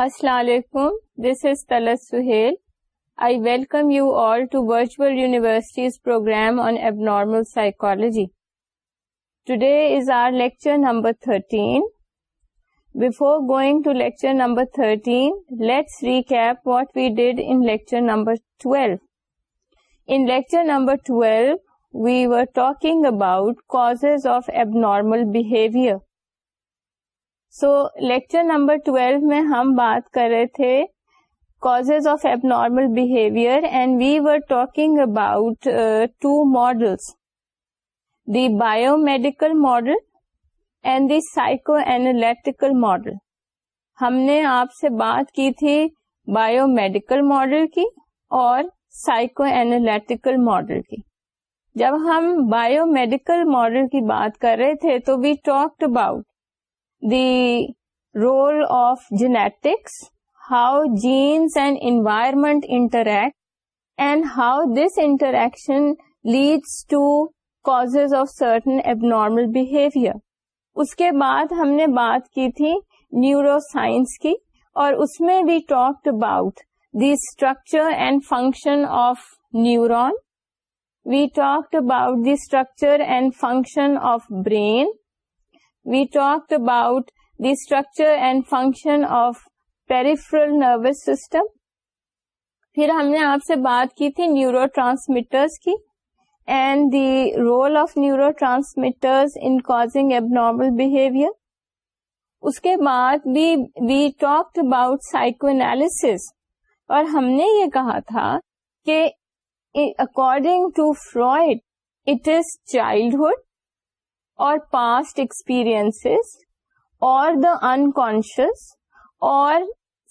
Assalamualaikum. This is Talas Suhail. I welcome you all to Virtual University's program on abnormal psychology. Today is our lecture number 13. Before going to lecture number 13, let's recap what we did in lecture number 12. In lecture number 12, we were talking about causes of abnormal behavior. So lecture number twelve میں ہم بات کر رہے تھے cause of abnormal behaviour and we were talking about two models the biomedical model and the psychoanalytical model ہم نے آپ سے بات کی تھی بایو میڈیکل ماڈل کی اور سائیکو اینالٹیکل ماڈل کی جب ہم بایو میڈیکل ماڈل کی بات کر رہے تھے تو we talk about the role genetics how genes and environment interact and how this interaction leads to cause of certain abnormal behaviour اس کے بعد ہم نے بات کی تھی نیورو سائنس کی اور اس میں we talked about the structure and function of neuron we talked about the structure and function of brain we talk about the structure and function of peripheral nervous system پھر ہم نے آپ سے بات کی تھی نیورو ٹرانسمیٹرس کی and the role of neurotransmitter in causing abnormal behaviour اس کے بعد بھی we talk about psychoanalysis اور ہم نے یہ کہا تھا کہ according to Freud it is childhood or past experiences or the unconscious or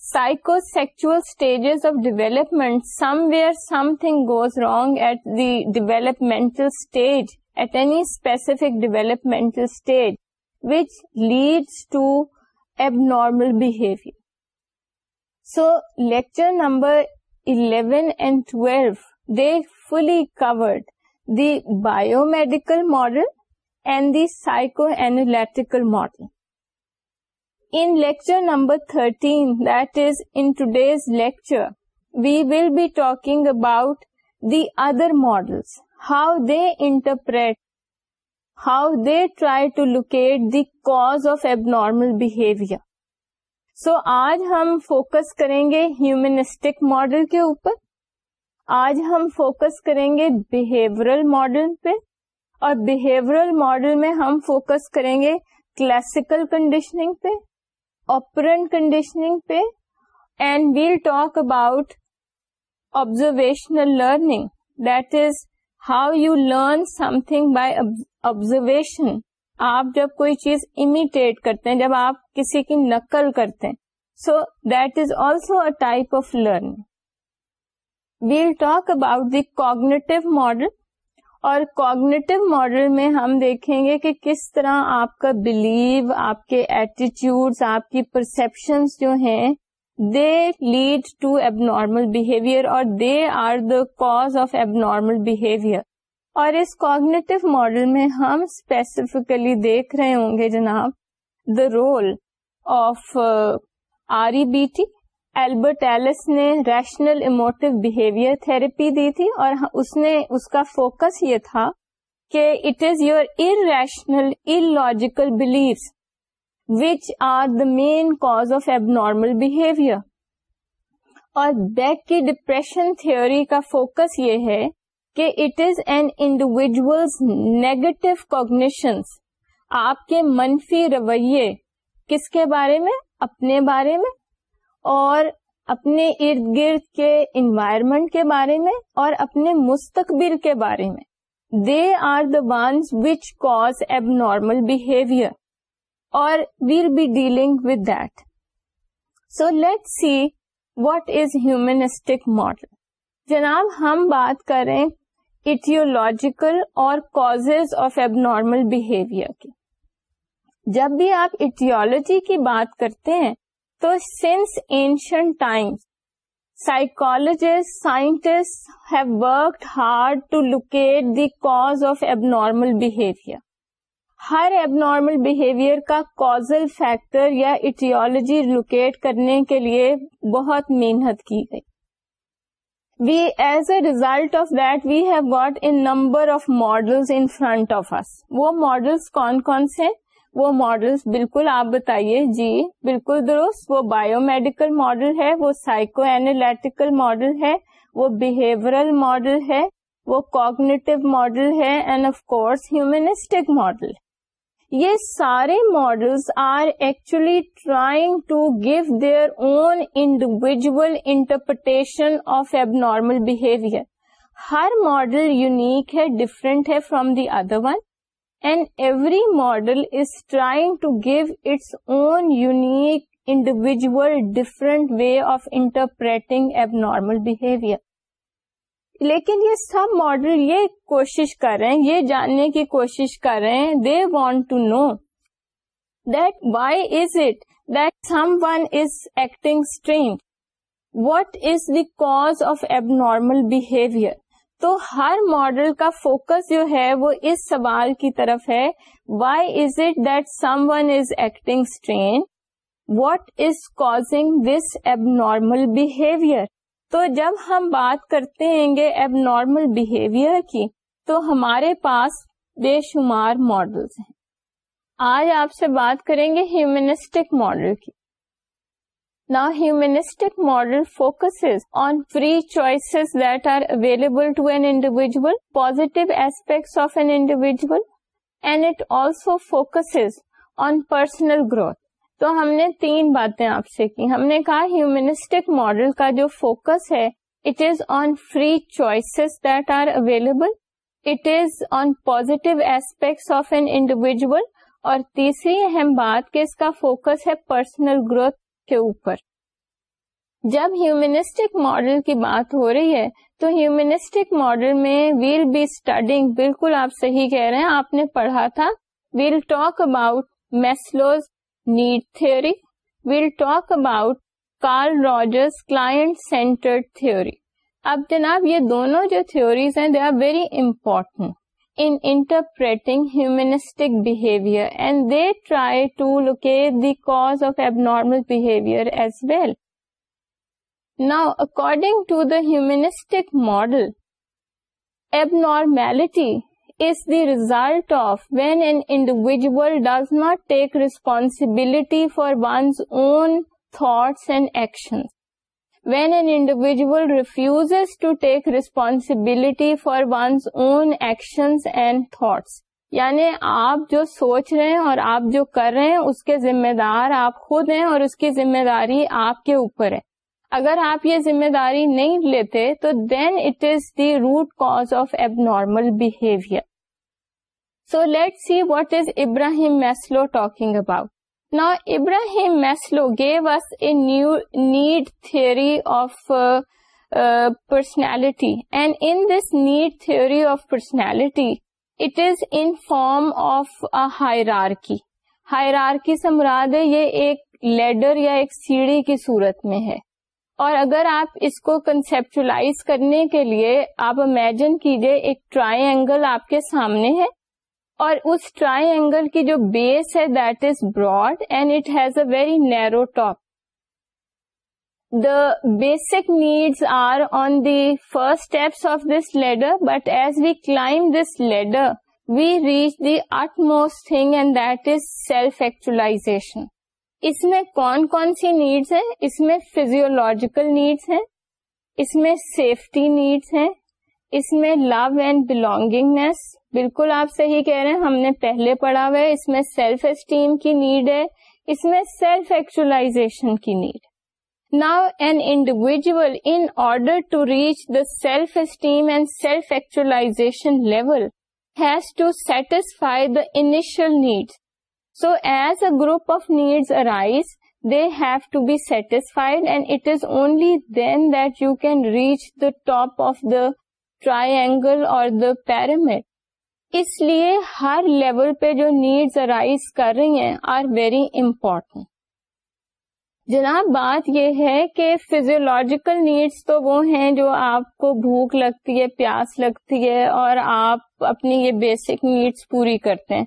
psychosexual stages of development. Somewhere something goes wrong at the developmental stage, at any specific developmental stage, which leads to abnormal behavior. So, lecture number 11 and 12, they fully covered the biomedical model and the psychoanalytical model in lecture number تھرٹینز lecture we will be talk about the other model how they interpret how they try to locate the cause of abnormal behaviour so آج ہم focus کریں گے humanistic model کے اوپر آج ہم focus کریں گے بہیورل ماڈل پہ اور بہیورل ماڈل میں ہم فوکس کریں گے کلاسیکل کنڈیشننگ پہ آپرنٹ کنڈیشننگ پہ and we'll talk about observational learning that is how you learn something by observation آپ جب کوئی چیز امیٹیٹ کرتے ہیں جب آپ کسی کی نقل کرتے ہیں so that is also a type of learning we'll talk about the cognitive model اور کوگنیٹو ماڈل میں ہم دیکھیں گے کہ کس طرح آپ کا بلیو آپ کے ایٹیٹیوڈ آپ کی پرسپشنس جو ہیں they lead to normal behaviour اور they are the cause of normal behaviour اور اس کوگنیٹو ماڈل میں ہم اسپیسیفکلی دیکھ رہے ہوں گے جناب the role of R E B T Albert Ellis نے ریشنل اموٹو بہیویئر تھراپی دی تھی اور اس نے اس کا فوکس یہ تھا کہ it is your illogical beliefs which are the main cause of abnormal behaviour اور بیک کی ڈپریشن تھیوری کا فوکس یہ ہے کہ it is an individual negative cognitions آپ کے منفی رویے کس کے بارے میں اپنے بارے میں اور اپنے ارد گرد کے انوائرمنٹ کے بارے میں اور اپنے مستقبل کے بارے میں they are the ones which cause abnormal behaviour اور we'll be dealing with that so let see what is humanistic model جناب ہم بات کریں ایٹیولوجیکل اور کاز آف نارمل بہیویئر کی جب بھی آپ ایٹیولوجی کی بات کرتے ہیں تو since ancient times psychologist scientist have worked hard to locate the cause of normal behaviour ہر نارمل بہیویئر کا کازل فیکٹر یا ایٹیولوجی لوکیٹ کرنے کے لیے بہت محنت کی گئی we as a result of that we have got a number of model in front of اس وہ ماڈلس کون کون سے وہ ماڈل بالکل آپ بتائیے جی بالکل درست وہ بایو میڈیکل ماڈل ہے وہ سائیکو اینالٹیکل ماڈل ہے وہ بہیورل ماڈل ہے وہ کوگنیٹو ماڈل ہے and of course humanistic model یہ سارے models are actually trying to give their own individual interpretation of abnormal behaviour ہر ماڈل یونیک ہے ڈفرینٹ ہے from the other one and every model is trying to give its own unique individual different way of interpreting abnormal behaviour لیکن یہ سب model یہ کوشش کر رہے ہیں یہ جاننے کی کوشش کر رہے ہیں they want to know that why is it that someone is acting strange what is the cause of abnormal behaviour تو ہر ماڈل کا فوکس جو ہے وہ اس سوال کی طرف ہے why is it that someone is acting strain what is causing this abnormal behaviour تو جب ہم بات کرتے ہیں گے ایب نارمل بہیویئر کی تو ہمارے پاس بے شمار ماڈلس ہیں آج آپ سے بات کریں گے ہیومنسٹک ماڈل کی Now humanistic model focuses on free choices that are available to an individual, positive aspects of an individual and it also focuses on personal growth. تو ہم نے تین باتیں آپ سے کی ہم نے کہا ہیومنسٹک ماڈل کا جو فوکس ہے it is on free choices that are available it is on positive aspects of an individual اور تیسری اہم بات کہ اس کا فوکس ہے پرسنل گروتھ کے اوپر جب ہیومنسٹک ماڈل کی بات ہو رہی ہے تو ہیومنسٹک ماڈل میں ویل بی اسٹڈنگ بالکل آپ صحیح کہہ رہے ہیں آپ نے پڑھا تھا we'll talk about Maslow's need theory we'll talk about Carl Rogers client centred theory اب جناب یہ دونوں جو تھیوریز ہیں they are very important in interpreting humanistic behavior, and they try to locate the cause of abnormal behavior as well. Now, according to the humanistic model, abnormality is the result of when an individual does not take responsibility for one's own thoughts and actions. When an individual refuse to take responsibility for one's own actions and thoughts یعنی آپ جو سوچ رہے ہیں اور آپ جو کر رہے ہیں اس کے ذمہ دار آپ خود ہیں اور اس کی ذمہ داری آپ کے اوپر ہے اگر آپ یہ ذمہ داری نہیں لیتے تو then it is the root cause of abnormal behaviour so let see what is Abraham Maslow talking about نا ابراہیم میسلو گے was a new need theory of personality and in this need theory of personality it is in form of hierarchy higher سے مراد ہے یہ ایک leader یا ایک سیڑھی کی صورت میں ہے اور اگر آپ اس کو کنسپچلائز کرنے کے لیے آپ امیجن کیجئے ایک ٹرائی اینگل آپ کے سامنے ہے اور اس ٹرائی اینگل کی جو بیس ہے that is broad and it has a very narrow top the basic needs are on the first steps of this ladder but as we climb this ladder we reach the utmost thing and that is self actualisation اس میں کون کون سی needs ہیں اس میں physiological needs ہیں اس میں سیفٹی نیڈس ہیں اس میں لو اینڈ بلونگنگنیس بالکل آپ صحیح کہہ رہے ہیں ہم نے پہلے پڑھا ہوا ہے اس میں سیلف اسٹیم کی نیڈ ہے اس میں سیلف ایکچولاشن کی need now an individual in order to reach the self esteem and self actualisation level has to satisfy the initial need so as a group of need arise they have to be satisfied and it is only then that you can reach the top of the triangle اور the pyramid اس لیے ہر level پہ جو needs arise کر رہی ہیں are very important جناب بات یہ ہے کہ فیزیولوجیکل نیڈس تو وہ ہیں جو آپ کو بھوک لگتی ہے پیاس لگتی ہے اور آپ اپنی یہ بیسک نیڈس پوری کرتے ہیں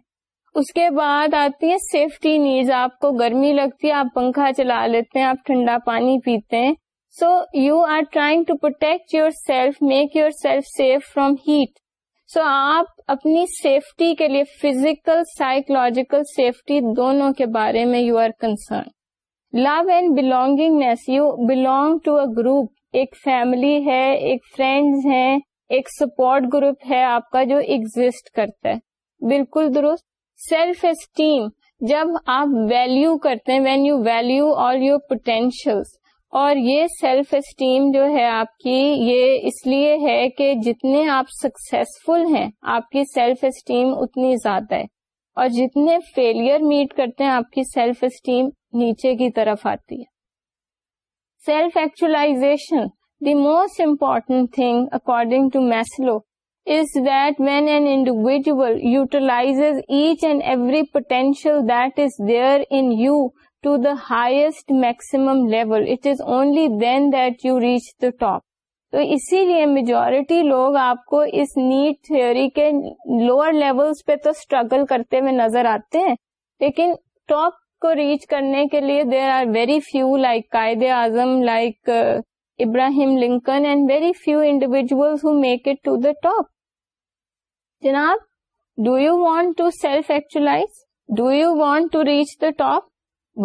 اس کے بعد آتی ہے سیفٹی نیڈز آپ کو گرمی لگتی ہے آپ پنکھا چلا لیتے ہیں آپ ٹھنڈا پانی پیتے ہیں so you are trying to protect your self make your self safe from heat so آپ اپنی سیفٹی کے لیے فزیکل سائکولوجیکل سیفٹی دونوں کے بارے میں you are concern love and belongingness you belong to a group ایک فیملی ہے ایک فرینڈ ہے ایک سپورٹ گروپ ہے آپ کا جو ایگزٹ کرتا ہے بالکل درست سیلف اسٹیم جب آپ ویلو کرتے ہیں when you value all your potentials اور یہ سیلف اسٹیم جو ہے آپ کی یہ اس لیے ہے کہ جتنے آپ سکسیسفل ہیں آپ کی سیلف اسٹیم اتنی زیادہ ہے اور جتنے فیلئر میٹ کرتے ہیں آپ کی سیلف اسٹیم نیچے کی طرف آتی ہے self actualisation the most important thing according to Maslow is that when an individual utilise each and every potential that is there in you to the highest maximum level it is only then that you reach the top تو اسی لیے majority لوگ آپ کو اس need theory کے lower level پہ تو اسٹرگل کرتے ہوئے نظر آتے ہیں لیکن ٹاپ کو ریچ کرنے کے لیے there are very few like Quaid Azam like uh, Abraham Lincoln and very few individual make it to the top جناب do you want to self ایکچولا do you want to reach the top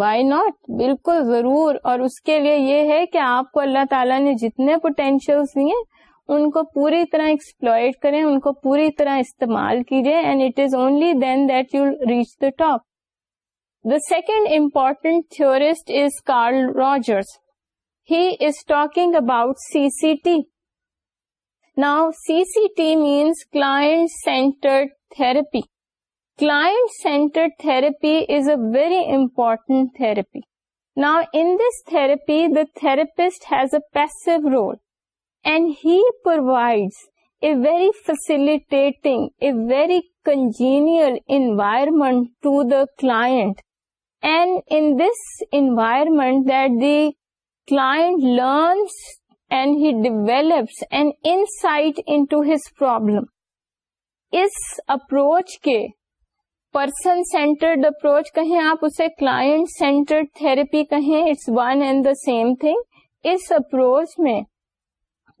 why not بالکل ضرور اور اس کے لیے یہ ہے کہ آپ کو اللہ تعالیٰ نے جتنے پوٹینشیل دیے ان کو پوری طرح ایکسپلوئڈ کریں ان کو پوری طرح استعمال کیجیے and it is only then that you reach the top the second important theorist is Carl Rogers he is talking about C C T now C C T means class centre therapy Client-centered therapy is a very important therapy. Now, in this therapy, the therapist has a passive role and he provides a very facilitating, a very congenial environment to the client. And in this environment that the client learns and he develops an insight into his problem. इस approach के person centred approach کہیں آپ اسے client centred therapy کہیں it's one and the same thing اس approach میں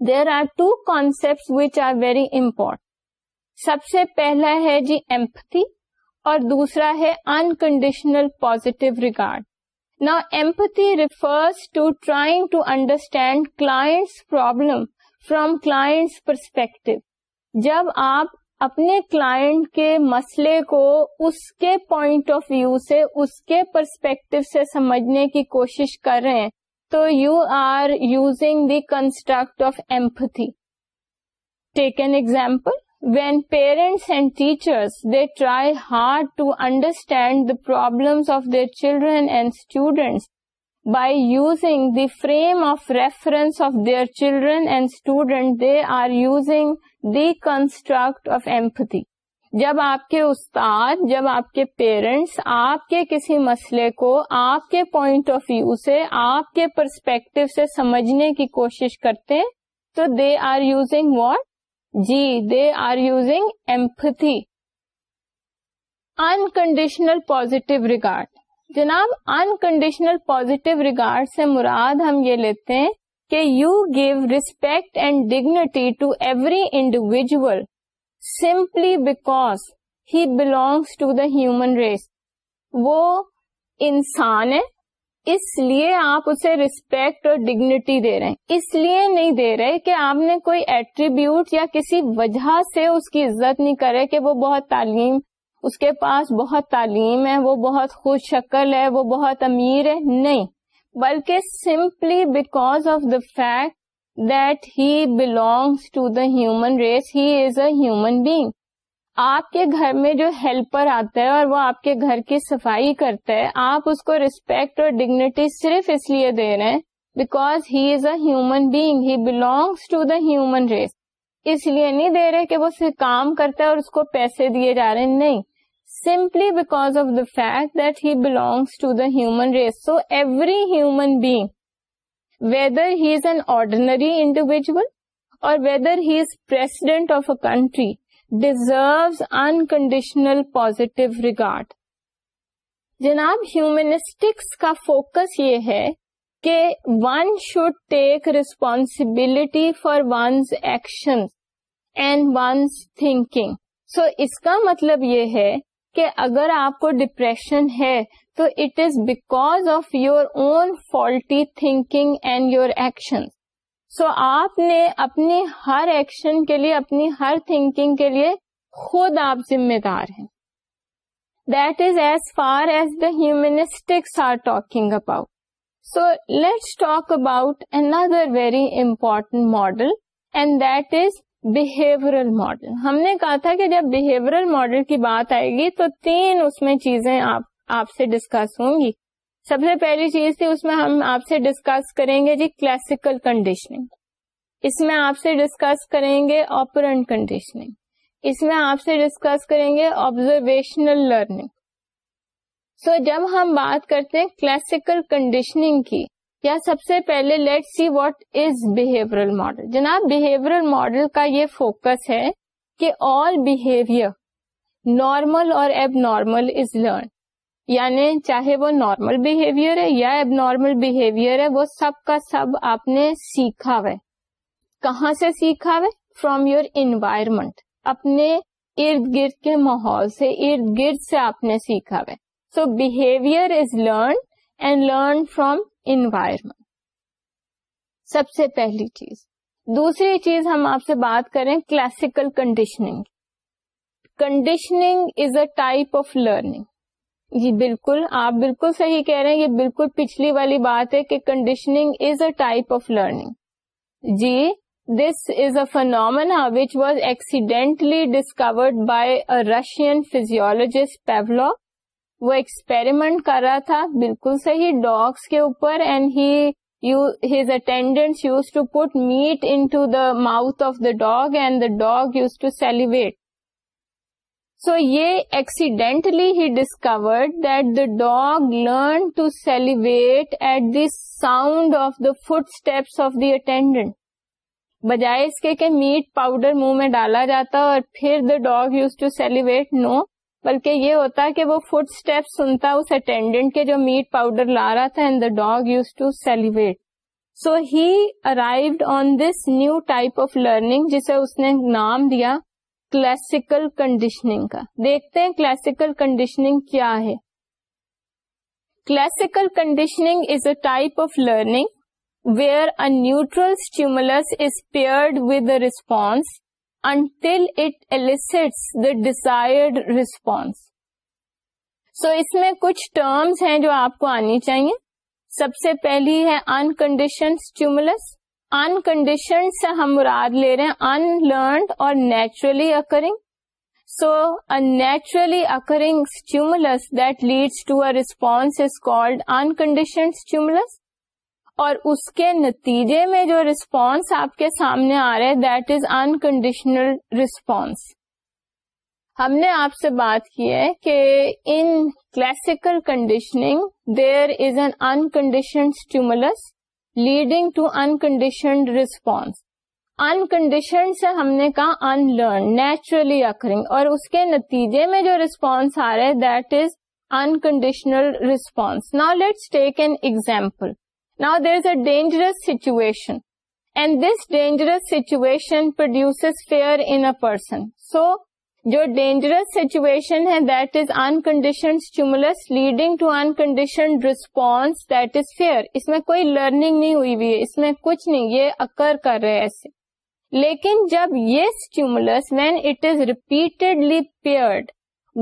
there are two concept which are very important سب سے پہلا ہے جی ایمپتھی اور دوسرا ہے انکنڈیشنل پوزیٹو ریگارڈ نا empathy refers to trying to understand clients problem from clients perspective جب آپ اپنے کلائنٹ کے مسئلے کو اس کے پوائنٹ آف ویو سے اس کے پرسپیکٹو سے سمجھنے کی کوشش کر رہے ہیں تو you are using the construct of empathy take an example when parents and teachers they try hard to understand the problems of their children and students by using the frame of reference of their children and student they are using the construct of empathy جب آپ کے استاد جب آپ کے parents آپ کے کسی مسئلے کو آپ کے پوائنٹ آف ویو سے آپ کے پرسپیکٹو سے سمجھنے کی کوشش کرتے تو دے آر یوزنگ واٹ جی they are using empathy unconditional positive regard جناب انکنڈیشنل پوزیٹو ریگارڈ سے مراد ہم یہ لیتے ہیں کہ you give respect and dignity to every individual simply because he belongs to the human race وہ انسان ہے اس لیے آپ اسے ریسپیکٹ اور ڈگنیٹی دے رہے ہیں اس لیے نہیں دے رہے کہ آپ نے کوئی ایٹریبیوٹ یا کسی وجہ سے اس کی عزت نہیں کرے کہ وہ بہت تعلیم اس کے پاس بہت تعلیم ہے وہ بہت خوش شکل ہے وہ بہت امیر ہے نہیں بلکہ simply because of the fact that he belongs to the human race he is a human being آپ کے گھر میں جو ہیلپر آتا ہے اور وہ آپ کے گھر کی صفائی کرتا ہے آپ اس کو ریسپیکٹ اور ڈگنیٹی صرف اس لیے دے رہے ہیں because he is a human being he belongs to the human race اس لیے نہیں دے رہے کہ وہ صرف کام کرتا ہے اور اس کو پیسے دیے جا رہے ہیں نہیں simply because of the fact that he belongs to the human race so every human being whether he is an ordinary individual اور whether he is president of a country deserve unconditional positive regard جناب humanistics کا focus یہ ہے کہ one should take responsibility for one's action and one's thinking so اس کا مطلب یہ ہے کہ اگر آپ کو ڈپریشن ہے تو it is because of your own faulty thinking and your action so آپ نے اپنی ہر ایکشن کے لیے اپنی ہر تھنکنگ کے لیے خود آپ ذمہ دار ہیں that is as far as the humanistics are talking about so let's talk about another very important model and that is behavioural model ہم نے کہا تھا کہ جب بہیورل ماڈل کی بات آئے گی تو تین اس میں چیزیں آپ آپ سے ڈسکس ہوں گی سب سے پہلی چیز تھی اس میں ہم آپ سے ڈسکس کریں گے جی کلاسیکل کنڈیشننگ اس میں آپ سے ڈسکس کریں گے آپرنٹ کنڈیشننگ اس میں آپ سے ڈسکس کریں گے آبزرویشنل لرننگ سو جب ہم بات کرتے ہیں کلاسیکل کنڈیشننگ کی یا سب سے پہلے let see what is behaviour model جناب بہیور ماڈل کا یہ فوکس ہے کہ آل بہیویئر نارمل اور ایب نارمل از لرن یعنی چاہے وہ نارمل بہیویئر ہے یا ایب نارمل بہیویئر ہے وہ سب کا سب آپ نے سیکھا ہوا کہاں سے سیکھا ہوا فروم یور انوائرمنٹ اپنے ارد گرد کے ماحول سے ارد گرد سے آپ نے سیکھا ہوا behaviour is learn and learn from environment سب سے پہلی چیز دوسری چیز ہم آپ سے بات کریں classical conditioning conditioning is a type of learning جی بالکل آپ بالکل صحیح کہہ رہے ہیں یہ بالکل پچھلی والی بات ہے کہ conditioning is a type of learning جی this is a phenomena which was accidentally discovered by a Russian physiologist Pavlov وہ ایکسپیریمنٹ کر رہا تھا بالکل صحیح ڈاگس کے اوپر and he attendant use to put meat in into of the dog and the dog use to salivate so یہ accidentally he discovered that the dog learn to salivate at the sound of the fit steps of the attendant بجائے اس کے meat powder منہ میں ڈالا جاتا jata اور پھر the dog use to salivate no بلکہ یہ ہوتا ہے کہ وہ فوڈ اسٹیپ سنتا اس اٹینڈنٹ کے جو میٹ پاؤڈر لا رہا تھا and the dog use to salivate so he arrived on this new type of learning جسے اس نے نام دیا کلاسیکل کنڈیشننگ کا دیکھتے ہیں کلاسیکل کنڈیشننگ کیا ہے classical conditioning is a type of learning where a neutrals is paired with response until it elicits the desired response so اس میں کچھ terms ہیں جو آپ کو آنی چاہیے سب سے پہلی ہے انکنڈیشن stimulus. انکنڈیشن سے ہم مراد لے رہے ہیں انلرنڈ اور naturally occurring so naturally naturally occurring that that leads to a is is unconditioned stimulus. اور اس کے نتیجے میں جو رسپانس آپ کے سامنے آ رہے دیٹ از انکنڈیشنل رسپانس ہم نے آپ سے بات کی ہے کہ in classical conditioning there is an unconditioned stimulus leading to unconditioned response unconditioned سے ہم نے کہا ان لرن نیچرلی اکرنگ اور اس کے نتیجے میں جو رسپانس آ رہے دیٹ از انکنڈیشنل رسپانس نا let's take an example now there is a dangerous situation and this dangerous situation produce fear person so جو ڈینجرس سیچویشن ہے that is uncondition stimulus leading to unconditioned response that is fear اس میں کوئی learning نہیں ہوئی ہوئی اس میں کچھ نہیں یہ اکر کر رہے ایسے لیکن جب یہ stimulus when it is repeatedly paired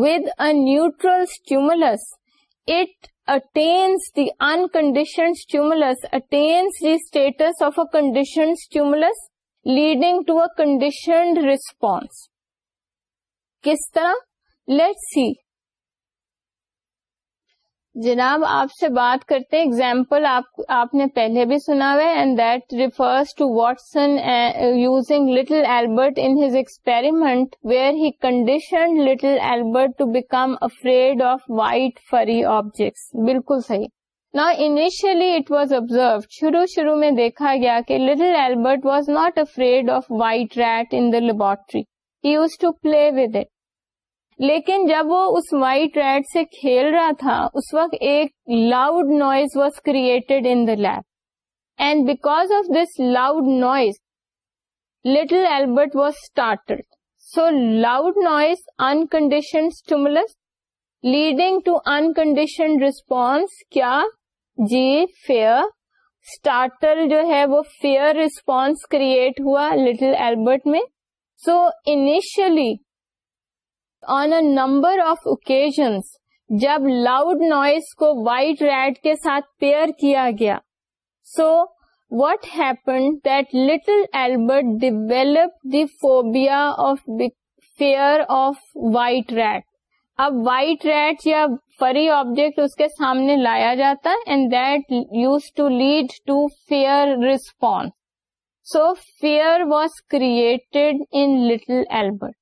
with a neutral stimulus it attains the uncondition stimulus attains the status of a condition stimulus leading to a conditioned response کس طرح لٹ سی جناب آپ سے بات کرتے اگزامپل آپ نے پہلے بھی سنا ہوا and that refers to Watson using little Albert in his experiment where he condition little Albert to become afraid of white furry objects بالکل صحیح نا انیشلی اٹ واز ابزرو شروع شروع میں دیکھا گیا کہ little Albert was not afraid of white rat in the laboratory he use to play with it لیکن جب وہ اس وائٹ ریڈ سے کھیل رہا تھا اس وقت ایک loud noise was created in the lab and because of this loud noise little Albert was started so loud noise unconditioned stimulus leading to unconditioned response کیا جی فیئر اسٹارٹل جو ہے وہ فیئر ریسپونس کریٹ ہوا little Albert میں so initially on a number of occasions جب loud noise کو white rat کے ساتھ پیئر کیا گیا so what little Albert develop the phobia of fear of white rat اب وائٹ ریٹ یا فری آبجیکٹ اس کے سامنے لایا جاتا and that use to lead to fear response so fear was created in little Albert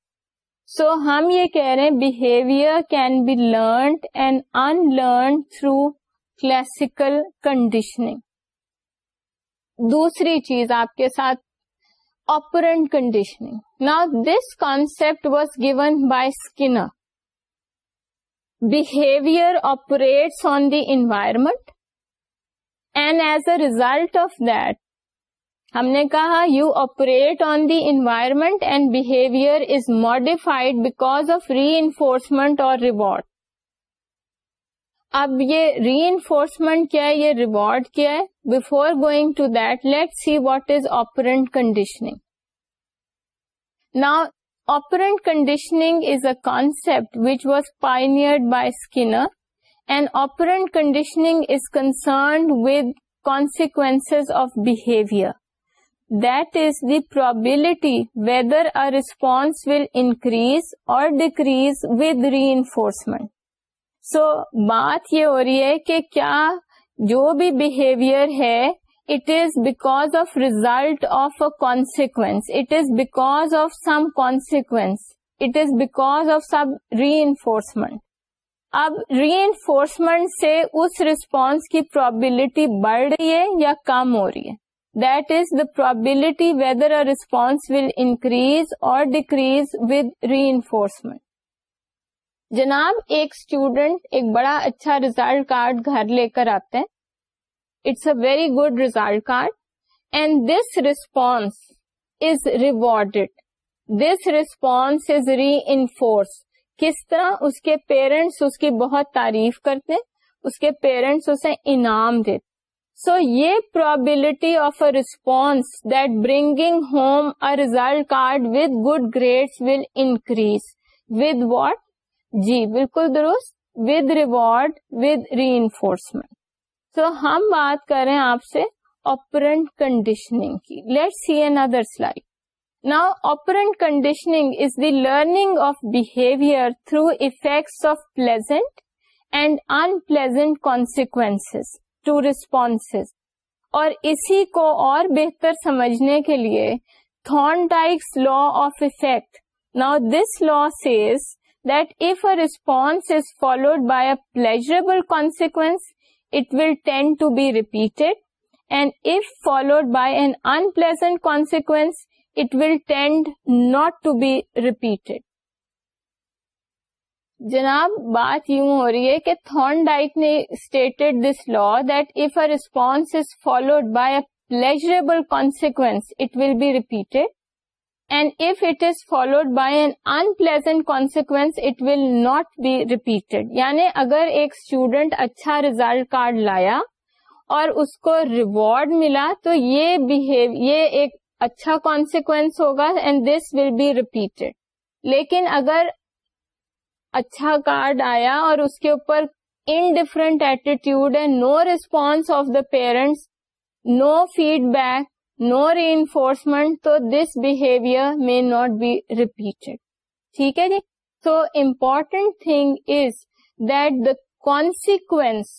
so ہم یہ کہہ رہے ہیں behaviour can be learned and in learn through classical conditioning دوسری چیز آپ کے ساتھ آپرنٹ کنڈیشننگ نا this concept was given by Skinner behaviour operates on the environment and as a result of that ہم نے کہا you operate on the environment and behaviour is modified because of reinforcement اور reward اب یہ reinforcement کیا ہے یہ reward کیا ہے before going to that let see what is operant conditioning نا operant conditioning is a concept which was pioneered by Skinner and operant conditioning is concerned with consequence of behaviour this the probability ویدرسپس will increase اور decrease ریارسمنٹ سو بات یہ ہو رہی ہے کہ کیا جو بھی بہیویئر ہے it is because of result of a consequence it is because of some consequence it is because of some reinforcement اب ری اینفورسمنٹ سے اس ریسپونس کی پرابلٹی بڑھ رہی ہے یا کم ہو رہی ہے that is the probability whether a response will increase or decrease with reinforcement. جناب ایک اسٹوڈینٹ ایک بڑا اچھا ریزلٹ کارڈ گھر لے کر آتے ہیں it's a very good result card and this response is rewarded this response is re enforce کس طرح اس کے پیرنٹس اس کی بہت تعریف کرتے اس کے پیرنٹس اسے انعام دیتے سو یہ probability of a response that bringing home a result card with good grade will increase with what جی بالکل درست with reward with reinforcement so ہم بات کریں آپ سے اوپرنٹ کنڈیشننگ کی let see another slide نا operant conditioning is the learning of behaviour through effects of pleasant and unpleasant consequence to response اور اسی کو اور بہتر سمجھنے کے لیے تھون ڈائکس law of effect now this law says that if a response is followed by a pleasurable consequence it will tend to be repeated and if followed by an unpleasant consequence it will tend not to be repeated جناب بات یوں ہو رہی ہے کہ Thorndike نے stated this law that if a response followed by a pleasurable consequence will be repeated and followed by an unpleasant consequence it will not be repeated یعنی اگر ایک اسٹوڈنٹ اچھا ریزلٹ کارڈ لایا اور اس کو reward ملا تو یہ بہیو یہ ایک اچھا کانسیکوینس ہوگا and this will be repeated لیکن اگر اچھا کارڈ آیا اور اس کے اوپر indifferent attitude no response of the parents no feedback no reinforcement تو دس بہیویئر میں ناٹ بی ریپیٹڈ ٹھیک ہے جی so important thing is that the consequence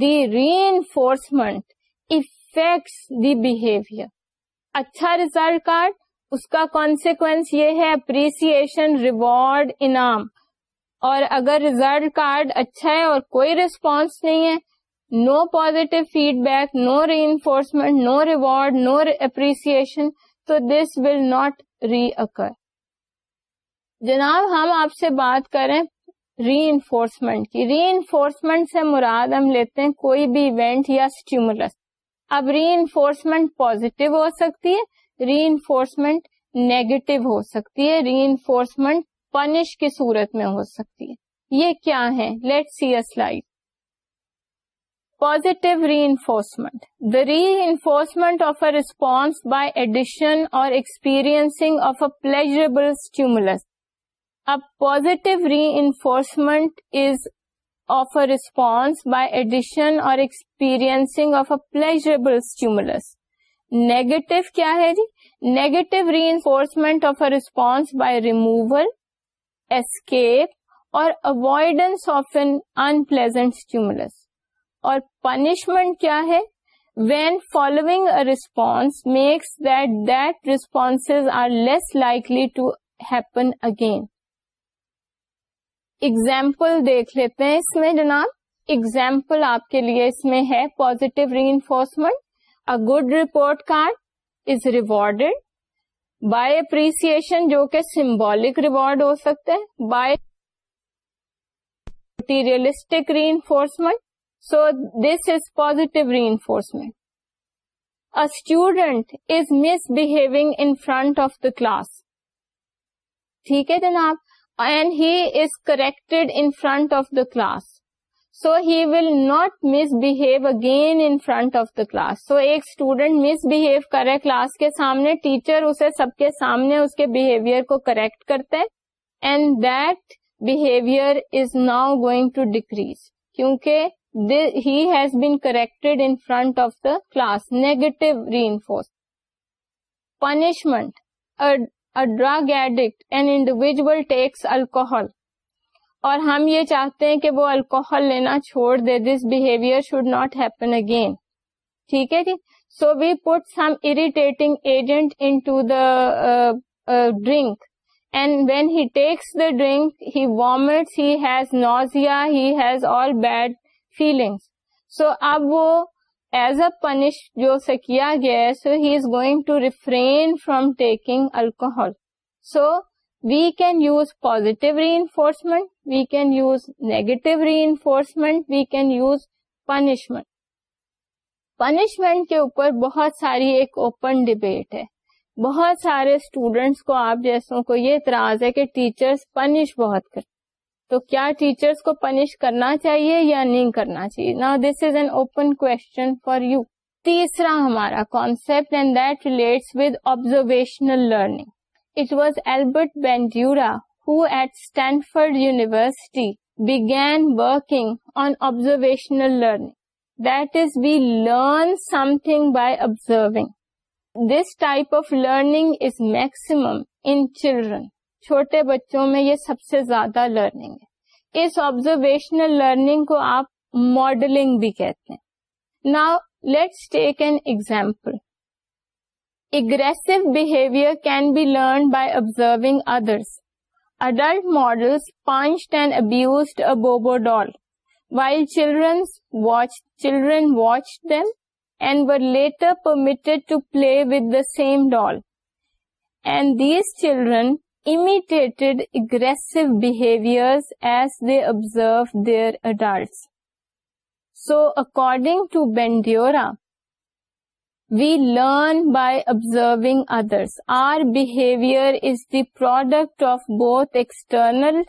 the reinforcement affects the behaviour اچھا result card اس کا consequence یہ ہے اپریسیشن ریوارڈ انعام اور اگر ریزلٹ کارڈ اچھا ہے اور کوئی ریسپانس نہیں ہے no positive feedback no reinforcement no reward no appreciation تو this will not reoccur جناب ہم آپ سے بات کریں ری انفورسمنٹ کی ری انفورسمنٹ سے مراد ہم لیتے ہیں کوئی بھی ایونٹ یا اسٹیمولس اب ری انفورسمنٹ پوزیٹو ہو سکتی ہے ری انفورسمنٹ نیگیٹو ہو سکتی ہے ری انفورسمنٹ پنش کی صورت میں ہو سکتی ہے یہ کیا ہے let see our slide positive reinforcement the reinforcement of response by addition or experience pleasurable stimulus positive reinforcement is of a response by addition or experiencing of a pleasurable stimulus negative کیا ہے جی negative reinforcement of a response by removal avoidance of an unpleasant city اور punishment کیا ہے what following a response makes the response are less likely to happen again example دیکھ لیتے ہیں اس میں جناب ایگزامپل آپ کے لیے اس میں ہے positive reinforcement a good report card is rewarded by appreciation جو کہ سمبولک ریوارڈ ہو سکتے by materialistic reinforcement so this is positive reinforcement a student is misbehaving in front of the class ٹھیک ہے جناب and he is corrected in front of the class so he will not misbehave again in front of the class so ایک student misbehave کرے class کے سامنے teacher اسے سب کے سامنے اس کے بہیویئر کو کریکٹ کرتے and that behaviour is now going to decrease کیونکہ he has been corrected in front of the class negative reinforce punishment drug addict and individual takes alcohol اور ہم یہ چاہتے ہیں کہ وہ الکوہل لینا چھوڑ دے this behaviour should not happen again ٹھیک ہے جی so we put some irritating agent into the drink and when he takes the drink he he has nausea has all bad feelings so اب وہ as a punish جو سے کیا گیا ہے so he is going to refrain from taking alcohol so we can use positive reinforcement we can use negative reinforcement we can use punishment punishment کے اوپر بہت ساری ایک اوپن ڈبیٹ ہے بہت سارے اسٹوڈینٹس کو آپ جیسوں کو یہ اعتراض ہے کہ ٹیچرس پنش بہت کر تو کیا ٹیچرس کو پنش کرنا چاہیے یا نہیں کرنا چاہیے نا this is an open question for you تیسرا ہمارا concept and that relates with observational learning Albert Bandura hot Stanford University began working on observational learning that is be learn something by observe this type of learning is maximum in children چھوٹے بچوں میں یہ سب سے زیادہ learning ہے اس observational learning کو آپ ماڈلنگ بھی کہتے ہیں now let's take an example Aggressive behavior can be learned by observing others. Adult models punched and abused a Bobo doll, while children watched them and were later permitted to play with the same doll. And these children imitated aggressive behaviors as they observed their adults. So according to Bandura, we learn by observing others. Our behavior is the product of both external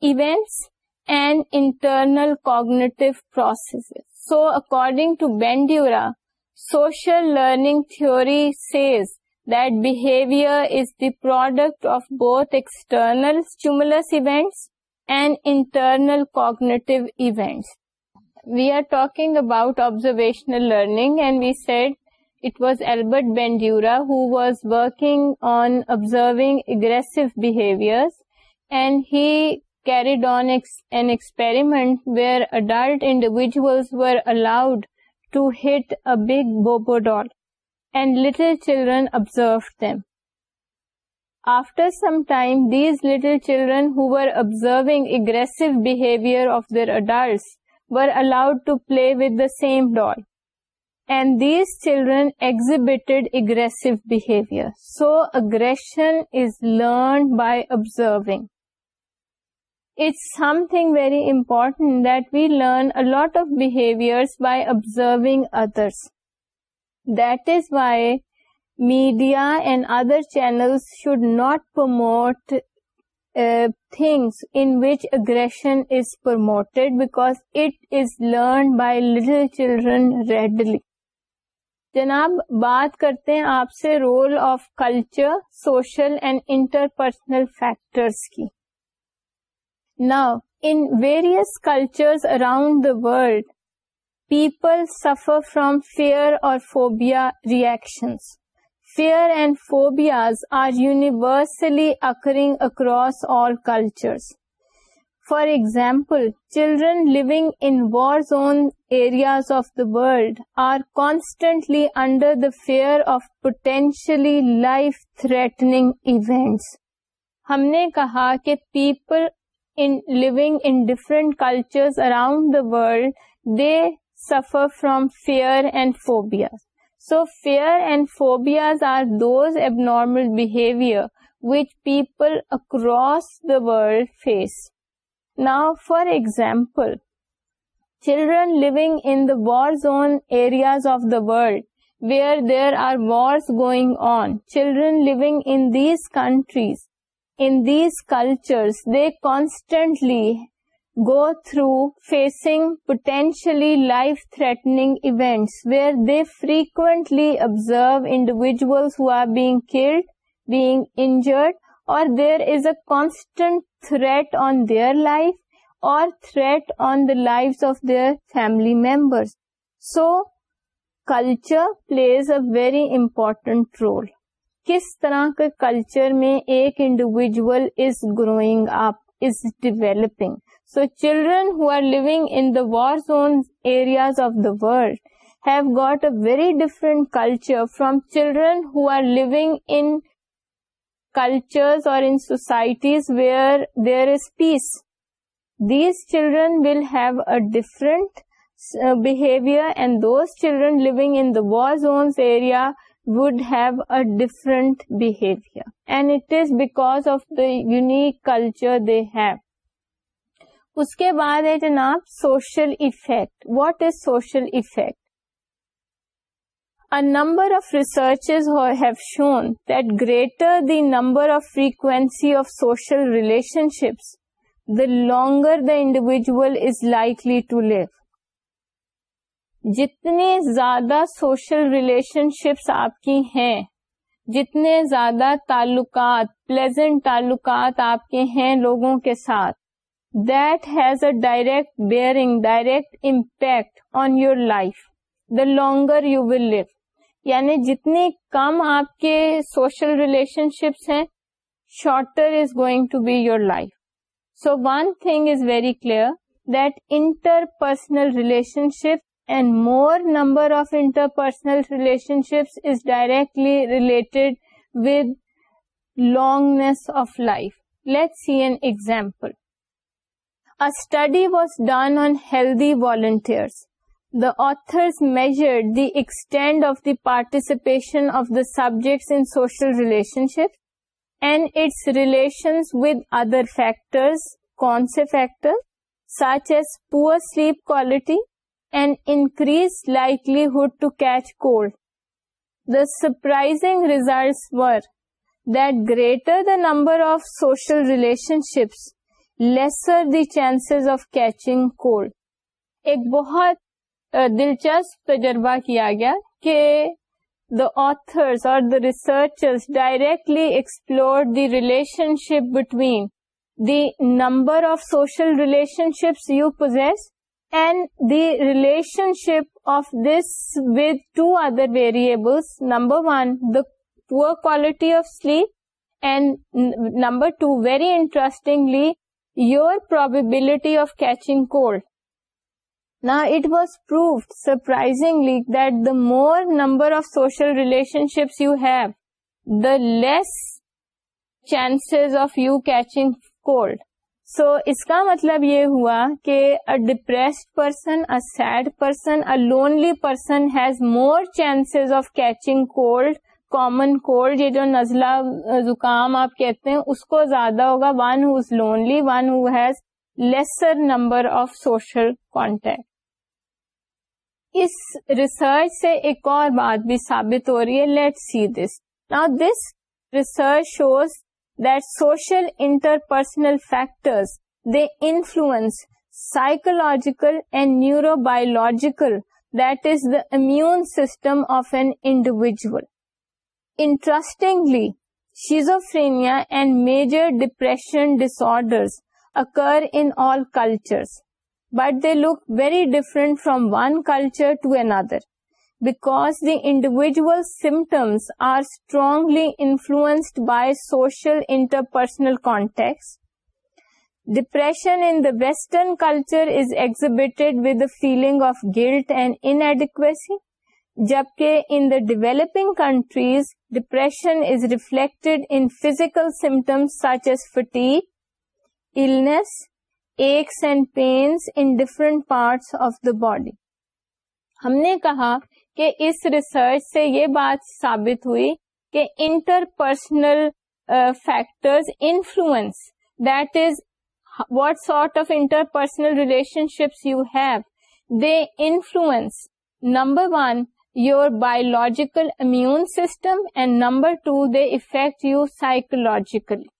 events and internal cognitive processes. So according to Bandura, social learning theory says that behavior is the product of both external stimulus events and internal cognitive events. We are talking about observational learning, and we said it was Albert Bandura who was working on observing aggressive behaviors, and he carried on an experiment where adult individuals were allowed to hit a big Bobo doll, and little children observed them. After some time, these little children who were observing aggressive behavior of their adults were allowed to play with the same doll and these children exhibited aggressive behavior. So aggression is learned by observing. It's something very important that we learn a lot of behaviors by observing others. That is why media and other channels should not promote uh, things in which aggression is promoted, because it is learned by little children readily. جناب بات کرتے ہیں آپ سے role of culture social and interpersonal factors کی نا in various culture around the world people suffer from fear or phobia reaction fear and phobias are universally occurring across all cultures for example children لوگ in wars on areas of the world are constantly under the fear of potentially life threatening events ہم نے کہا کہ people living in different culture around the world they suffer from fear and phobia so fear and phobias are those abnormal behaviour which people across the world face Now, for example, children living in the war zone areas of the world where there are wars going on, children living in these countries, in these cultures, they constantly go through facing potentially life-threatening events where they frequently observe individuals who are being killed, being injured, or there is a constant threat on their life or threat on the life of their family members so culture plays a very important role کس طرح کے culture میں ایک individual is growing up is developing so children who are living in the wars on areas of the world have got a very different culture from children who are living in cultures or in societies where there is peace. These children will have a different uh, behavior and those children living in the war zones area would have a different behavior. And it is because of the unique culture they have. اس کے بعد ہے جناب social effect what is social effect a number of researchers have shown that greater the number of frequency of social relationships the longer the individual is likely to live جتنے زیادہ social relationships آپ کی ہیں جتنے زیادہ تعلقات pleasant تعلقات آپ کے ہیں لوگوں کے ساتھ these a direct bearing direct impact on your life the longer you will live یعنی جتنی کم آپ کے سوشل ریلیشن شپس ہیں shorter is going to be your life so one thing is very clear that interpersonal relationship and more number of interpersonal relationships is directly related with longness of life let see an example study was done on healthy volunteers The authors measured the extent of the participation of the subjects in social relationships and its relations with other factors, such as poor sleep quality and increased likelihood to catch cold. The surprising results were that greater the number of social relationships, lesser the chances of catching cold. एक बहुत دلچسپ تجربہ کیا گیا کہ the authors directly explore the relationship between the number of social relationships you possess and the relationship of this with two other variables number one the poor quality of sleep and number two very interestingly your probability of catching cold not was proved surprising let the more number of social relationships you have the less chances of you catching cold so اس کا مطلب یہ ہوا کہ a depressed person a sad person a lonely person has more chances of catching cold common cold یہ جو نزلہ زکام آپ کہتے ہیں اس کو زیادہ ہوگا one who is lonely one who has lesser number of social contact اس ریسرچ سے ایک اور بات بھی ثابت ہو رہی ہے لیٹ سی دس نا this research shows that social interpersonal factors they influence psychological and neurobiological that is the immune system of an individual interestingly schizophrenia and major depression disorders occur in all cultures but they look very different from one culture to another because the individual symptoms are strongly influenced by social interpersonal context. Depression in the Western culture is exhibited with a feeling of guilt and inadequacy, jabke in the developing countries, depression is reflected in physical symptoms such as fatigue, illness, aches and pains in different parts of the body ہم نے کہا کہ اس research سے یہ بات ثابت ہوئی کہ interpersonal factors influence that is what sort of interpersonal relationships you have they influence number one your biological immune system and number two they affect you psychologically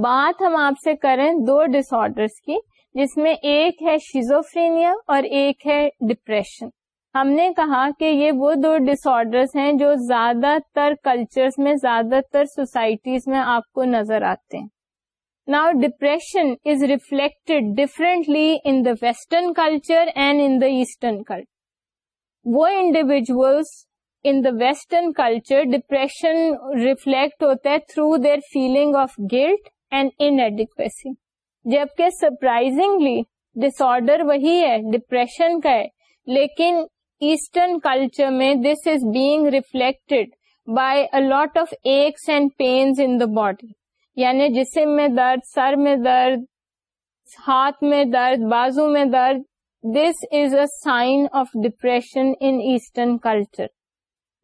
بات ہم آپ سے کریں دو ڈس ڈسڈرس کی جس میں ایک ہے شیزوفرینیا اور ایک ہے ڈپریشن ہم نے کہا کہ یہ وہ دو ڈس ڈسڈرس ہیں جو زیادہ تر کلچر میں زیادہ تر سوسائٹیز میں آپ کو نظر آتے ہیں now depression is reflect differently in the western culture and in the eastern culture وہ individuals in the western culture depression reflect ہوتا ہے through their feeling of guilt and inadequacy جبکہ سرپرائزنگلی ڈس آرڈر وہی ہے depression کا ہے لیکن eastern culture میں this is being reflected by a lot of aches and pains in the body یعنی جسم میں درد سر میں درد ہاتھ میں درد بازو میں درد this is a sign of depression in eastern culture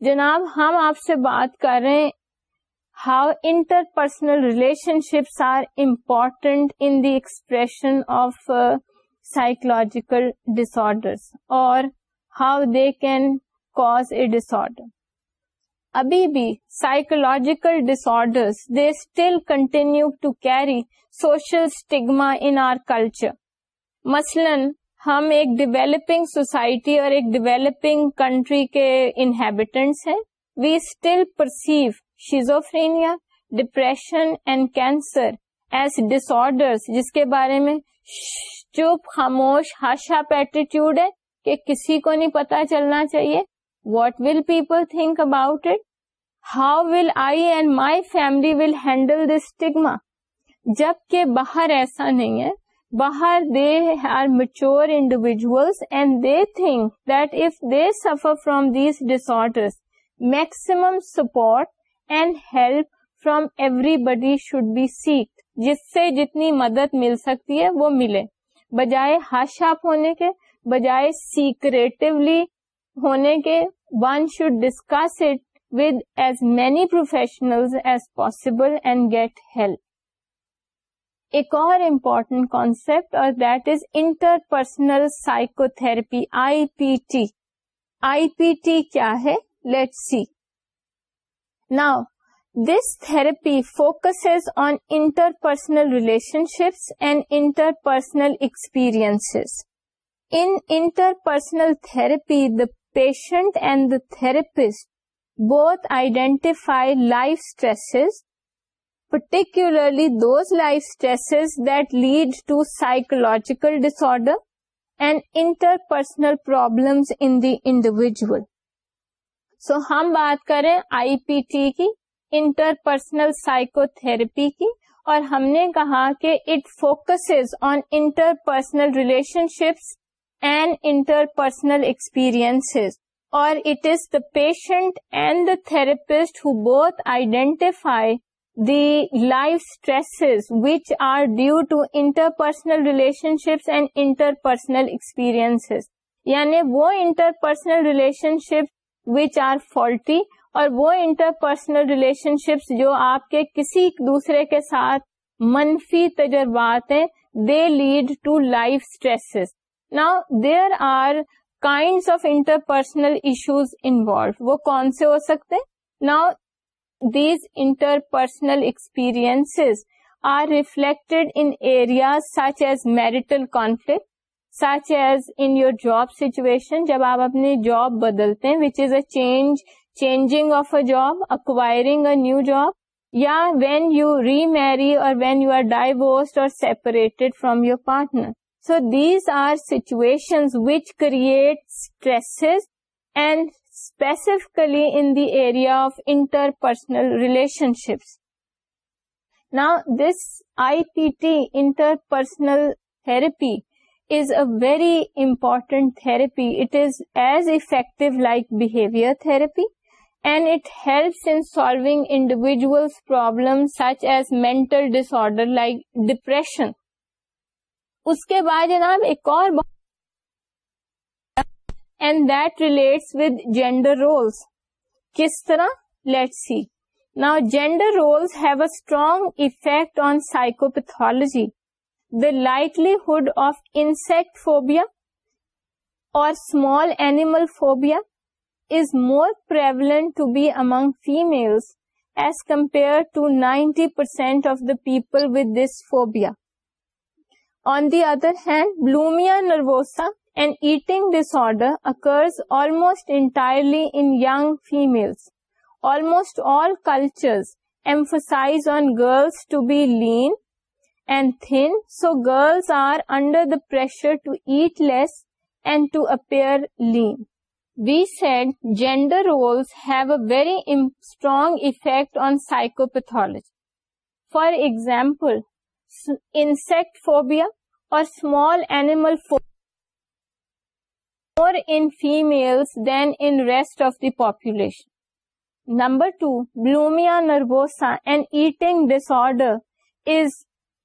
جناب ہم آپ سے بات کر رہے ہیں how interpersonal relationships are important in the expression of psychological disorder اور how they can cause a disorder ابھی بھی psychological disorder they still continue to carry social stigma in our culture مثلاً ہم ایک developing society اور ایک developing country کے inhabitants ہیں we still perceive schizophrenia depression and cancer as disorder جس کے بارے میں چپ خاموش ہاشا پیٹیوڈ ہے کہ کسی کو نہیں پتا چلنا چاہیے what will people think about it how will I and my family will handle this stigma جب کہ باہر ایسا نہیں ہے باہر they are mature individuals and they think that if they suffer from these disorder maximum support and help from everybody should be seek جس سے جتنی مدد مل سکتی ہے وہ ملے بجائے ہاتھ شاپ ہونے کے بجائے سیکریٹولی ہونے کے one should discuss it with as many professional as possible and get help ایک اور امپورٹینٹ کانسپٹ اور that is interpersonal psychotherapy I P T I P T کیا ہے let see Now, this therapy focuses on interpersonal relationships and interpersonal experiences. In interpersonal therapy, the patient and the therapist both identify life stresses, particularly those life stresses that lead to psychological disorder and interpersonal problems in the individual. So ہم بات کریں I P T کی interpersonal psychotherapy کی اور ہم نے کہا کہ it focus on interpersonal relationships and interpersonal experience اور it is the patient and the therapist who both identify the life stress which are due to interpersonal relationships and interpersonal experience یعنی وہ interpersonal relationship which are faulty اور وہ interpersonal relationships جو آپ کے کسی دوسرے کے ساتھ منفی تجربات ہیں they lead to life stress now there are kind of interpersonal issues involve وہ کون سے ہو سکتے نا these interpersonal experience are reflected in such as marital conflict such as in your job situation جب آپ اپنی جاب بدلتے ہیں which is a change of a job acquiring a new job یا وین یو ری میری اور when you are divorced اور separated from your partner so these are situation which create stress and specifically in the area of interpersonal relationships نا this I P T interpersonal therapy very important therapy it is effective like behaviour therapy and it help in solving individual problem such as میں disorder like depression اس کے بعد ایک order rules کس طرح let see نا gender roles have a strong effect on psychopathology the likelihood of insect phobia or small animal phobia is more prevalent to be among females as compared to 90% of the people with this phobia. On the other hand, bulimia nervosa, an eating disorder, occurs almost entirely in young females. Almost all cultures emphasize on girls to be lean and thin, so girls are under the pressure to eat less and to appear lean. We said gender roles have a very strong effect on psychopathology. For example, insect phobia or small animal phobia more in females than in rest of the population. Number 2, bulimia nervosa, an eating disorder, is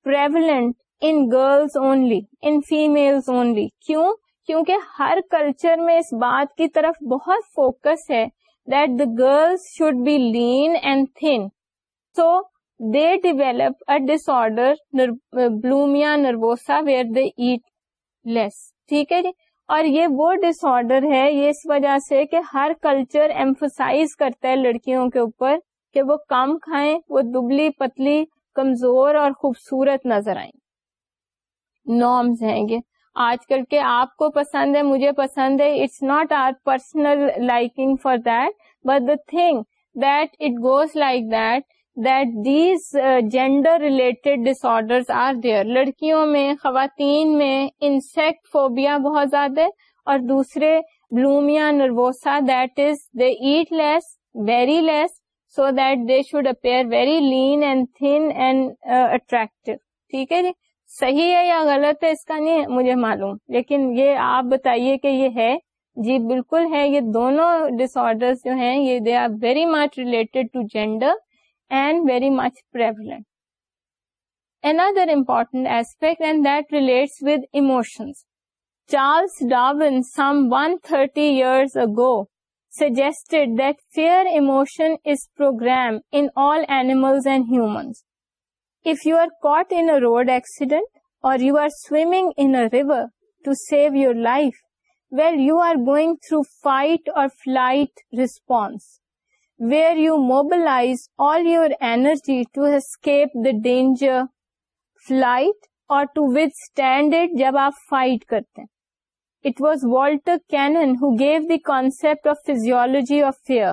girls only in females only کیوں کیونکہ ہر culture میں اس بات کی طرف بہت focus ہے that the girls should be lean and thin so they develop a disorder bulimia nervosa where they eat less ٹھیک ہے جی اور یہ وہ ڈس آرڈر ہے اس وجہ سے کہ ہر کلچر ایمفسائز کرتا ہے لڑکیوں کے اوپر کہ وہ کم کھائیں وہ دبلی پتلی کمزور اور خوبصورت نظر آئیں نارمز ہیں گے آج کل کے آپ کو پسند ہے مجھے پسند ہے it's not our personal liking for that but the thing that it goes like that that these gender related disorder are there لڑکیوں میں خواتین میں انسیکٹ فوبیا بہت زیادہ ہے اور دوسرے bulimia nervosa that is they eat less very less so that they should appear very lean and thin and attractive ٹھیک ہے جی صحیح ہے یا غلط ہے اس کا نہیں مجھے معلوم لیکن یہ آپ بتائیے کہ یہ ہے جی بالکل ہے یہ دونوں ڈس آرڈر جو ہیں یہ they are very much related to gender and very much prevalent N other important aspect and that relates with emotions Charles Darwin some one thirty suggested that fear emotion is program in all animals and humans if you are caught in road accident اور you are swimming in a river to save your life well you are going through fight اور flight response where you mobilise all your energy to escape the danger flight اور to withstand جب آپ fight کرتے it was Walter Cannon who gave the concept of physiology of fear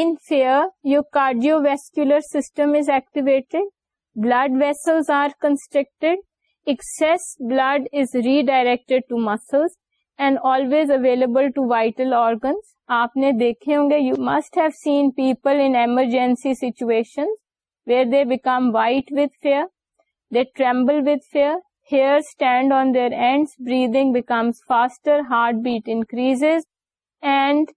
in fear your cardiovascular system is activate blood vessel are constrict اکس blood is redirect muscles and always available organs آپ نے دیکھے ہوں گے you must have seen people in emergency situation where they become white with fear they tremble with fear hair stand on there and breathing becomes faster heart beat increase and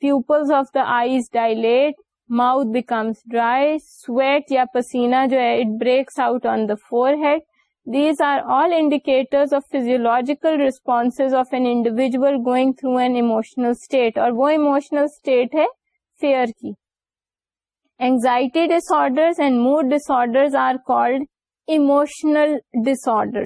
pupils of the eyes dilate mouth becomes dry sweat یا پسینا جو ہے it breaks out on the forehead these are all of physiological response of an individual going through an emotional state اور وہ emotional state ہے fear کی anxiety disorder and mood disorders are called dis disorder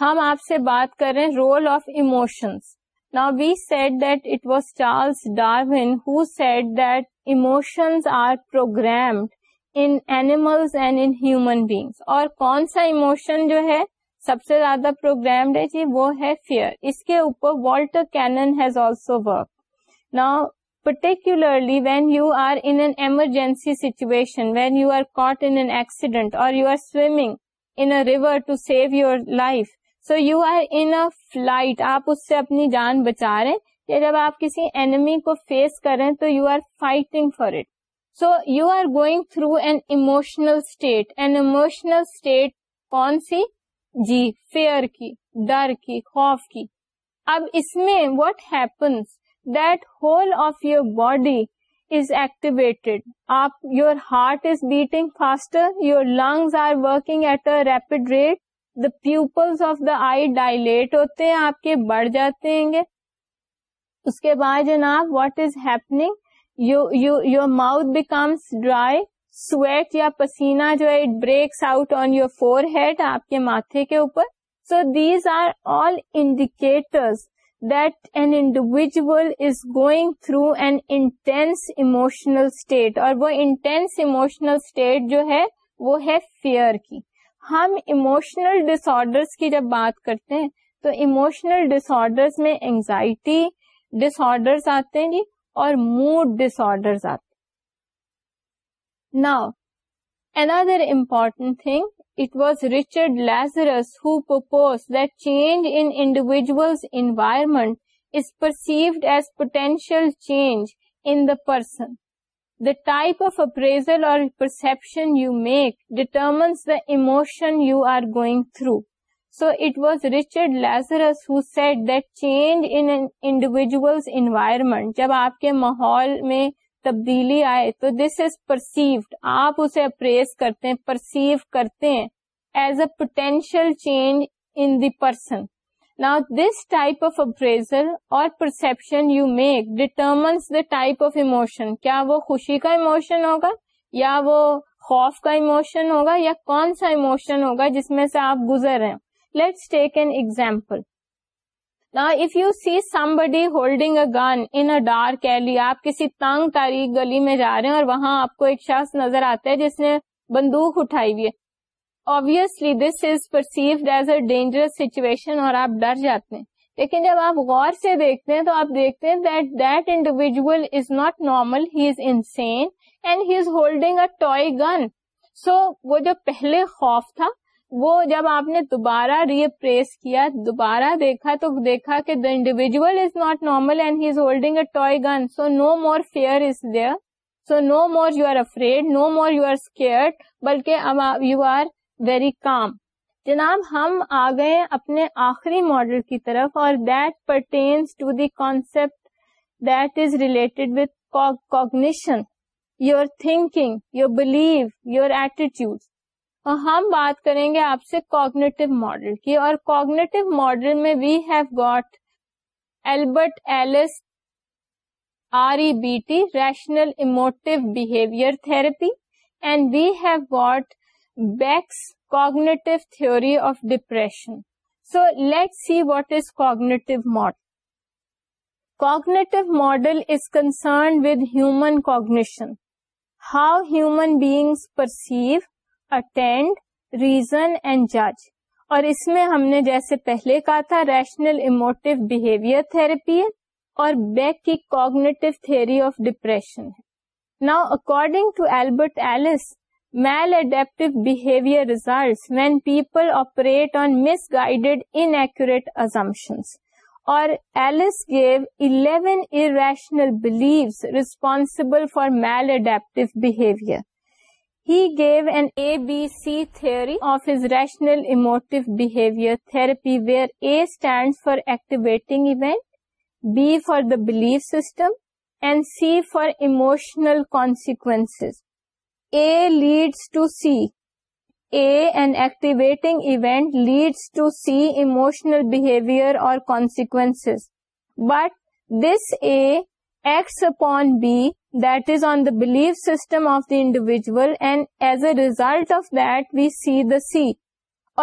ہم آپ سے بات کر رہے ہیں رول آف ایموشنس نا we said that it was Charles Darwin who said that emotions are programmed animals and in human beings اور کون سا ایموشن جو ہے سب سے زیادہ پروگرامڈ ہے جی وہ ہے فیئر اس کے اوپر Walter Cannon has also work نا particularly when you are in an emergency situation when you are caught incident اور you are swimming in a river to save your life so you are in a flight آپ اس سے اپنی جان بچا رہے ہیں جب آپ کسی اینمی کو فیس کریں تو you are fighting for it so you are going through an emotional state an emotional state کون سی جی فیئر کی ڈر کی خوف کی اب اس میں what happens that whole of your body is activated آپ your heart is beating faster your lungs are working at a rapid rate the pupils of the eye dilate ہوتے ہیں آپ کے بڑھ جاتے ہیں اس کے بعد جناب what is happening your mouth becomes dry sweat یا پسینا جو ہے it breaks out on your forehead آپ کے ماتھے کے اوپر so these are all indicators individual is going through an intense emotional state اور وہ انٹینس اموشنل اسٹیٹ جو ہے وہ ہے فیئر کی ہم اموشنل ڈس آرڈرس کی جب بات کرتے ہیں تو اموشنل ڈسڈرس میں اینگزائٹی ڈس آڈرز آتے جی اور موڈ ڈسرز آتے ناؤ اندر امپورٹنٹ تھنگ چینجویژل environment is perceived as potential change in the person the type of appraisal اور perception you make determines the emotion you are going through so it was Richard Lazarus who said the چینجیویژل environment جب آپ کے ماحول میں تبدیلی آئے تو دس از پرسیوڈ آپ اسے اپریز کرتے ہیں پرسیو کرتے ہیں as a potential change in the person نا دس ٹائپ آف اپریزر اور perception you make determines the type of emotion کیا وہ خوشی کا اموشن ہوگا یا وہ خوف کا اموشن ہوگا یا کون سا اموشن ہوگا جس میں سے آپ گزر رہے ہیں let's take an example Now, if you see somebody holding a gun in a dark alley, آپ کسی تنگ تاریخ گلی میں جا رہے ہیں اور وہاں آپ کو ایک شخص نظر آتا ہے جس نے بندوق اٹھائی ہوئی ہے Obviously, this is perceived as a dangerous situation اور آپ ڈر جاتے ہیں لیکن جب آپ غور سے دیکھتے ہیں تو آپ دیکھتے ہیں that that individual is not normal, he is insane and he is holding a toy gun. So, وہ جو پہلے خوف تھا وہ جب آپ نے دوبارہ ریپریس کیا دوبارہ دیکھا تو دیکھا کہ the individual is not normal and he is holding a toy gun so no more fear is there so no more you are afraid no more you are square بلکہ اب یو آر ویری کام جناب ہم آ گئے اپنے آخری model کی طرف اور that pertains to the concept that is related with cognition your thinking your belief your attitude ہم بات کریں گے آپ سے کوگنیٹو ماڈل کی اور کوگنیٹو ماڈل میں we have got Albert Ellis R E B T rational emotive behaviour therapy and we have got Beck's cognitive theory of depression so let see what is cognitive model cognitive model is concerned with human cognition how human beings perceive attend reason and جج اور اس میں ہم نے جیسے پہلے کہا تھا ریشنل بہیویئر تھراپی ہے اور بیک کی کوگنیٹو آف ڈپریشن ہے now according to Albert Ellis maladaptive behaviour result when people operate on misguided inaccurate assumptions اور Ellis gave eleven irrational beliefs responsible for maladaptive behaviour He gave an ABC theory of his rational emotive behavior therapy, where A stands for activating event, B for the belief system, and C for emotional consequences. A leads to C. A, an activating event, leads to C, emotional behavior or consequences. But this A bat on the belief system of the individual and as a result of the the C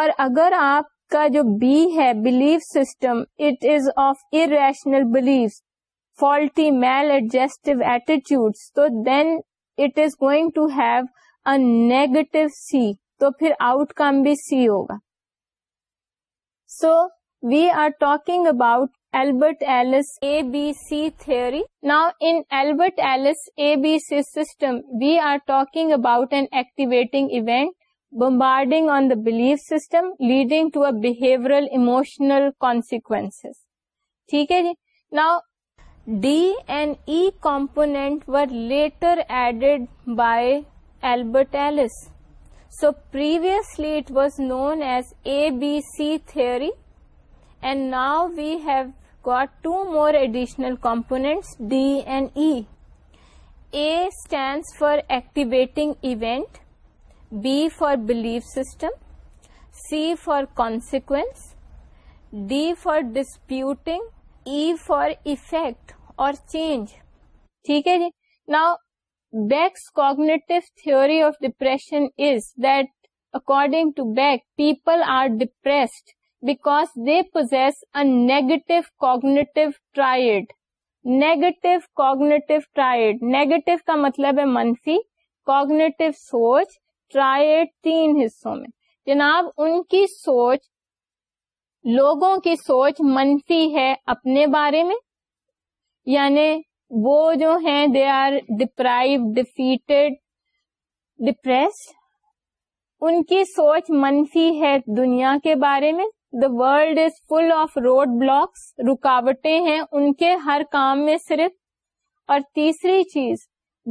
اور اگر آپ کا جو B ہے belief system it is of irrational belief faulty maladjustive ایٹیچیوڈ تو then it is going to have a negative C تو پھر آؤٹ کم بھی سی ہوگا so we are talking about Albert Ellis ABC theory. Now, in Albert Ellis ABC system, we are talking about an activating event bombarding on the belief system, leading to a behavioral emotional consequences. Okay? Now, D and E component were later added by Albert Ellis. So, previously it was known as ABC theory, and now we have got two more additional components D and E A stands for activating event B for belief system C for consequence D for disputing E for effect اور change ٹھیک ہے جی now Beck according to B people are depressed because they پروزیس اگیٹو cognitive triad negative cognitive triad negative کا مطلب ہے منفی cognitive سوچ tried تین حصوں میں جناب ان کی سوچ لوگوں کی سوچ منفی ہے اپنے بارے میں یعنی وہ جو ہیں دے آر ڈپرائو ڈیفیٹیڈ ڈپریس ان کی سوچ منفی ہے دنیا کے بارے میں the world is full of road blocks رکاوٹیں ہیں ان کے ہر کام میں صرف اور تیسری چیز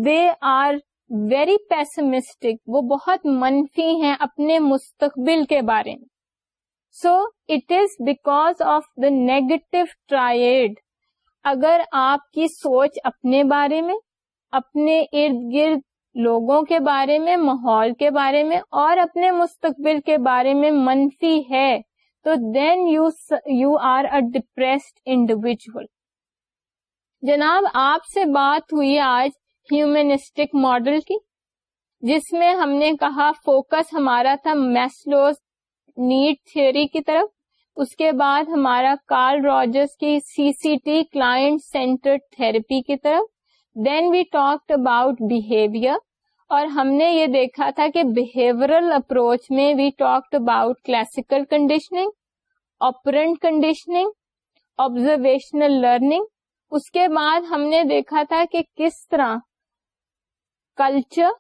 دے آر ویری پیسمسٹک وہ بہت منفی ہیں اپنے مستقبل کے بارے میں so it is because of the negative triad اگر آپ کی سوچ اپنے بارے میں اپنے ارد گرد لوگوں کے بارے میں ماحول کے بارے میں اور اپنے مستقبل کے بارے میں منفی ہے تو then you you are a depressed individual جناب آپ سے بات ہوئی آج ہیومنسٹک ماڈل کی جس میں ہم نے کہا فوکس ہمارا تھا میسلوز نیڈ تھیوری کی طرف اس کے بعد ہمارا کارل روجرس کی C C T client centre therapy کی طرف then we talk about behaviour اور ہم نے یہ دیکھا تھا کہ بہیورل اپروچ میں we talk about classical conditioning operant conditioning observational learning اس کے بعد ہم نے دیکھا تھا کہ کس طرح culture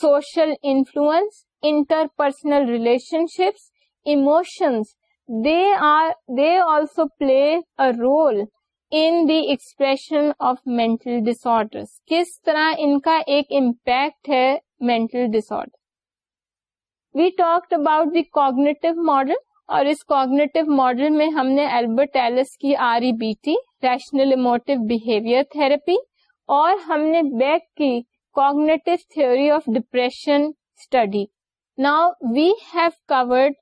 social influence interpersonal relationships emotions they are they also play a role in the expression of mental ڈس کس طرح ان کا ایک امپیکٹ ہے mental dish we talk about the cognitive model اور اس کوگنیٹو ماڈل میں ہم نے البرٹ ایلس کی R E B T rational emotive behaviour therapy اور ہم نے بیک کی cognitive theory of depression study now we have covered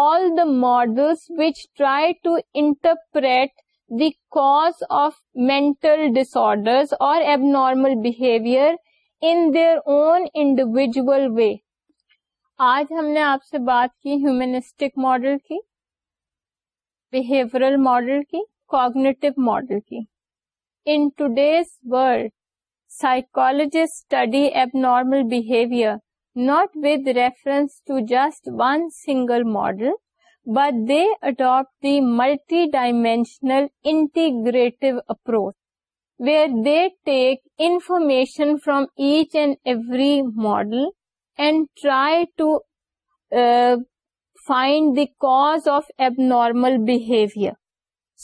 all the model which try to interpret the cause of mental disorders اور abnormal behaviour in their own individual way آج ہم نے آپ سے بات کی ہیومنسٹک ماڈل کی behavioural model کی کوگنیٹو ماڈل کی in today's world psychologist study abnormal behaviour not with reference to just one single model they adapt the multidimensional integrative approach where they take information from each and every model and try to find the cause of abnormal behaviour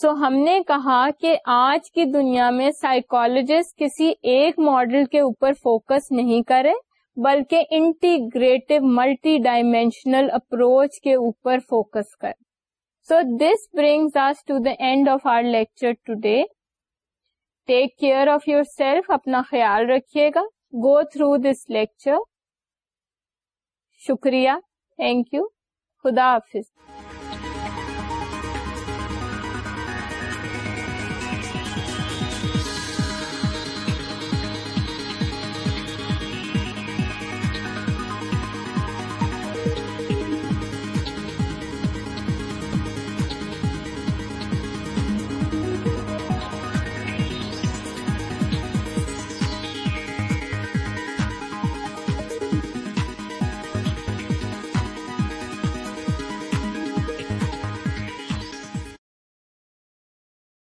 so ہم نے کہا کہ آج کی دنیا میں psychologist کسی ایک ماڈل کے اوپر فوکس نہیں کرے بلکہ انٹیگریٹو ملٹی ڈائمینشنل اپروچ کے اوپر فوکس کر so this brings us to the end of our lecture today take care of yourself اپنا خیال رکھیے گا گو تھرو دس لیکچر شکریہ تھینک یو خدا حافظ